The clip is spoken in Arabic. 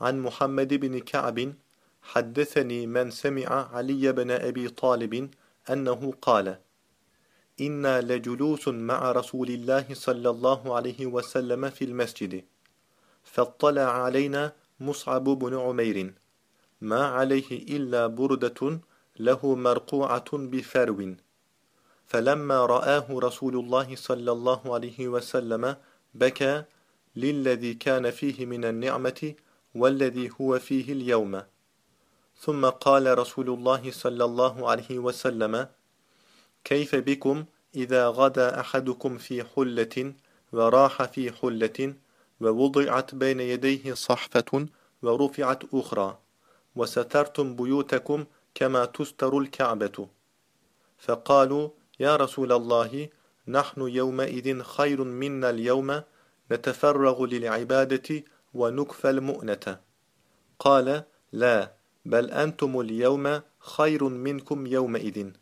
عن محمد بن كعب حدثني من سمع علي بن أبي طالب أنه قال إنا لجلوس مع رسول الله صلى الله عليه وسلم في المسجد فاطلع علينا مصعب بن عمير ما عليه إلا بردة له مرقوعة بفرو فلما رآه رسول الله صلى الله عليه وسلم بكى للذي كان فيه من النعمة والذي هو فيه اليوم. ثم قال رسول الله صلى الله عليه وسلم كيف بكم إذا غدا أحدكم في حلة وراح في حلة ووضعت بين يديه صحفة ورفعت أخرى وسترتم بيوتكم كما تستر الكعبة؟ فقالوا يا رسول الله نحن يومئذ خير منا اليوم نتفرغ للعبادة ونكفى المؤنة. قال لا بل أنتم اليوم خير منكم يومئذ.